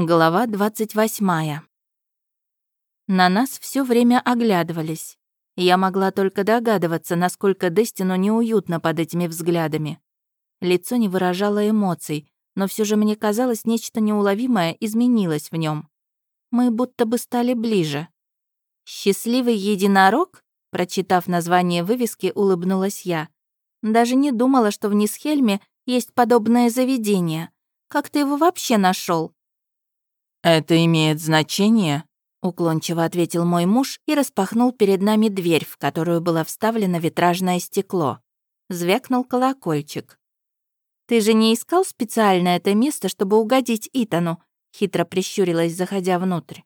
Глава 28. На нас все время оглядывались. Я могла только догадываться, насколько Дестину неуютно под этими взглядами. Лицо не выражало эмоций, но все же мне казалось, нечто неуловимое изменилось в нем. Мы будто бы стали ближе. «Счастливый единорог?» Прочитав название вывески, улыбнулась я. Даже не думала, что в Нисхельме есть подобное заведение. Как ты его вообще нашел? «Это имеет значение?» — уклончиво ответил мой муж и распахнул перед нами дверь, в которую было вставлено витражное стекло. Звякнул колокольчик. «Ты же не искал специально это место, чтобы угодить Итану?» — хитро прищурилась, заходя внутрь.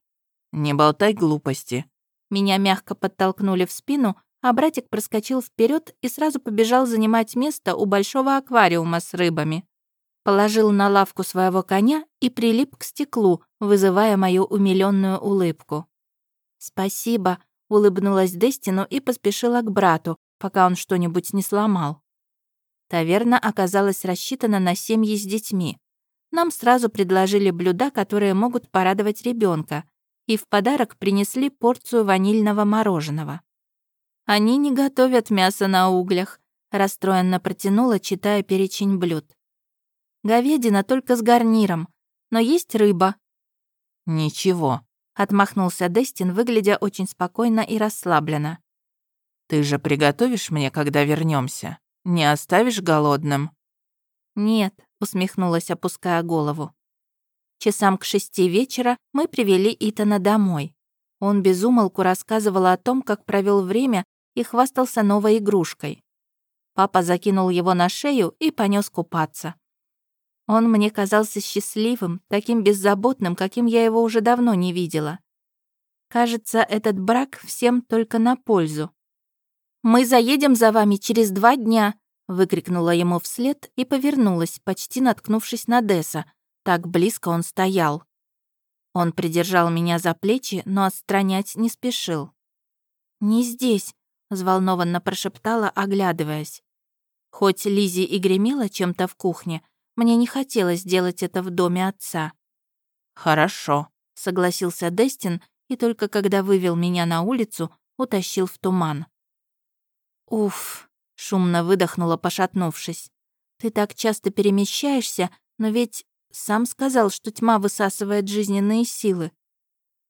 «Не болтай глупости». Меня мягко подтолкнули в спину, а братик проскочил вперед и сразу побежал занимать место у большого аквариума с рыбами. Положил на лавку своего коня и прилип к стеклу, вызывая мою умилённую улыбку. «Спасибо», — улыбнулась Дестину и поспешила к брату, пока он что-нибудь не сломал. Таверна оказалась рассчитана на семьи с детьми. Нам сразу предложили блюда, которые могут порадовать ребенка, и в подарок принесли порцию ванильного мороженого. «Они не готовят мясо на углях», — расстроенно протянула, читая перечень блюд. Говядина только с гарниром, но есть рыба». «Ничего», — отмахнулся Дестин, выглядя очень спокойно и расслабленно. «Ты же приготовишь мне, когда вернемся? Не оставишь голодным?» «Нет», — усмехнулась, опуская голову. Часам к шести вечера мы привели Итана домой. Он безумолку рассказывал о том, как провел время и хвастался новой игрушкой. Папа закинул его на шею и понес купаться. Он мне казался счастливым, таким беззаботным, каким я его уже давно не видела. Кажется, этот брак всем только на пользу. «Мы заедем за вами через два дня», — выкрикнула ему вслед и повернулась, почти наткнувшись на Десса. Так близко он стоял. Он придержал меня за плечи, но отстранять не спешил. «Не здесь», — взволнованно прошептала, оглядываясь. Хоть Лизи и гремела чем-то в кухне, мне не хотелось делать это в доме отца. «Хорошо», — согласился Дестин, и только когда вывел меня на улицу, утащил в туман. «Уф», — шумно выдохнула, пошатнувшись. «Ты так часто перемещаешься, но ведь сам сказал, что тьма высасывает жизненные силы».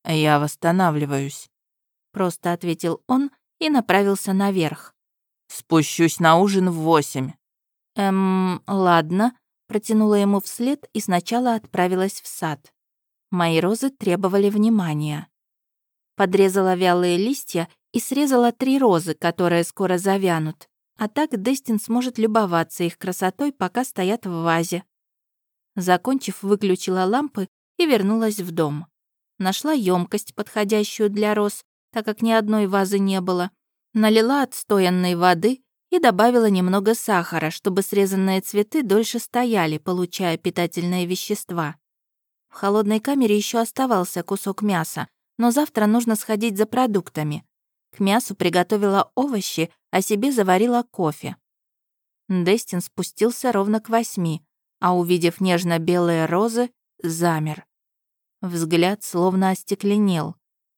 «Я восстанавливаюсь», — просто ответил он и направился наверх. «Спущусь на ужин в восемь». «Эм, ладно», протянула ему вслед и сначала отправилась в сад. Мои розы требовали внимания. Подрезала вялые листья и срезала три розы, которые скоро завянут. А так Дестин сможет любоваться их красотой, пока стоят в вазе. Закончив, выключила лампы и вернулась в дом. Нашла емкость, подходящую для роз, так как ни одной вазы не было. Налила отстоянной воды и добавила немного сахара, чтобы срезанные цветы дольше стояли, получая питательные вещества. В холодной камере еще оставался кусок мяса, но завтра нужно сходить за продуктами. К мясу приготовила овощи, а себе заварила кофе. Дестин спустился ровно к восьми, а увидев нежно-белые розы, замер. Взгляд словно остекленел.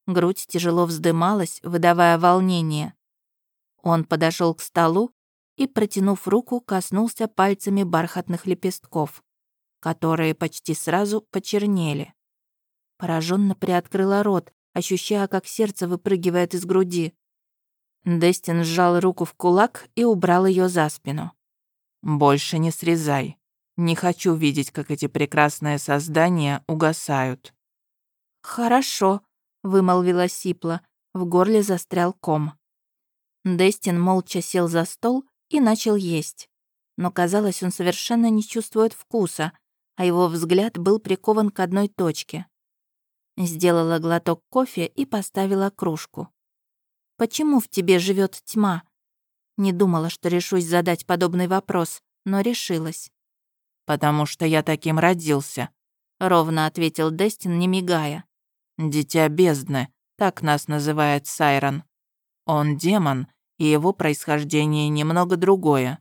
Грудь тяжело вздымалась, выдавая волнение. Он подошел к столу и, протянув руку, коснулся пальцами бархатных лепестков, которые почти сразу почернели. Пораженно приоткрыла рот, ощущая, как сердце выпрыгивает из груди. Дестин сжал руку в кулак и убрал ее за спину. «Больше не срезай. Не хочу видеть, как эти прекрасные создания угасают». «Хорошо», — вымолвила Сипла. В горле застрял ком. Дестин молча сел за стол и начал есть. Но, казалось, он совершенно не чувствует вкуса, а его взгляд был прикован к одной точке. Сделала глоток кофе и поставила кружку. «Почему в тебе живет тьма?» Не думала, что решусь задать подобный вопрос, но решилась. «Потому что я таким родился», — ровно ответил Дестин, не мигая. «Дитя бездны, так нас называет Сайрон. Он демон, и его происхождение немного другое.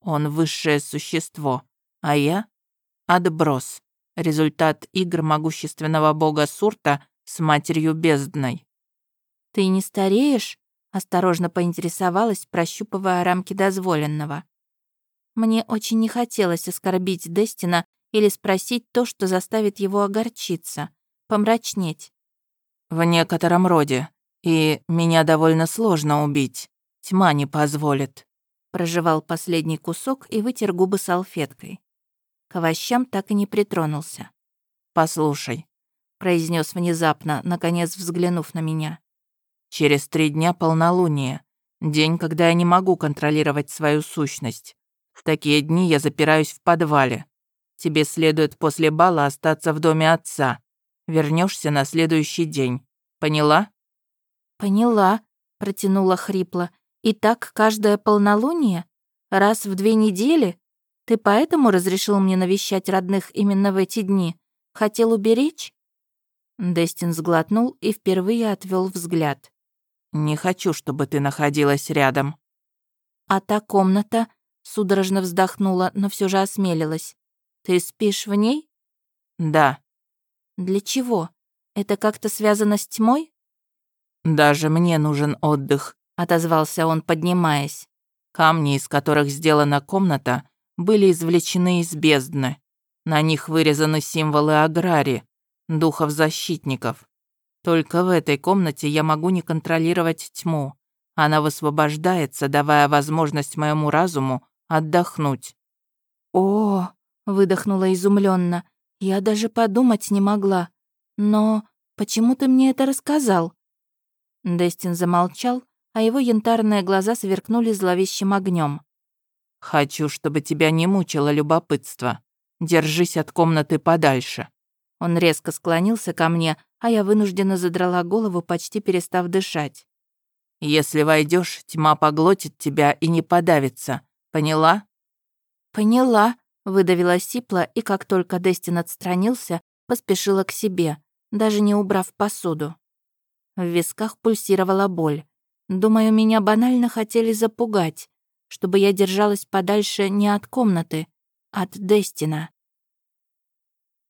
Он высшее существо, а я — отброс, Результат игр могущественного бога Сурта с матерью бездной. «Ты не стареешь?» — осторожно поинтересовалась, прощупывая рамки дозволенного. Мне очень не хотелось оскорбить Дестина или спросить то, что заставит его огорчиться, помрачнеть. «В некотором роде. И меня довольно сложно убить. Тьма не позволит». Прожевал последний кусок и вытер губы салфеткой. К овощам так и не притронулся. «Послушай», — произнес внезапно, наконец взглянув на меня. «Через три дня полнолуние. День, когда я не могу контролировать свою сущность. В такие дни я запираюсь в подвале. Тебе следует после бала остаться в доме отца. Вернешься на следующий день. Поняла?» «Поняла», — протянула хрипло. «И так каждое полнолуние? Раз в две недели? Ты поэтому разрешил мне навещать родных именно в эти дни? Хотел уберечь?» Дестин сглотнул и впервые отвел взгляд. «Не хочу, чтобы ты находилась рядом». «А та комната?» — судорожно вздохнула, но все же осмелилась. «Ты спишь в ней?» «Да». «Для чего? Это как-то связано с тьмой?» «Даже мне нужен отдых», — отозвался он, поднимаясь. «Камни, из которых сделана комната, были извлечены из бездны. На них вырезаны символы аграри, духов-защитников. Только в этой комнате я могу не контролировать тьму. Она высвобождается, давая возможность моему разуму отдохнуть. О, выдохнула изумленно. Я даже подумать не могла. Но почему ты мне это рассказал? Дестин замолчал, а его янтарные глаза сверкнули зловещим огнем. «Хочу, чтобы тебя не мучило любопытство. Держись от комнаты подальше». Он резко склонился ко мне, а я вынужденно задрала голову, почти перестав дышать. «Если войдешь, тьма поглотит тебя и не подавится. Поняла?» «Поняла», — выдавила Сипла, и как только Дестин отстранился, поспешила к себе, даже не убрав посуду. В висках пульсировала боль. Думаю, меня банально хотели запугать, чтобы я держалась подальше не от комнаты, а от Дестина.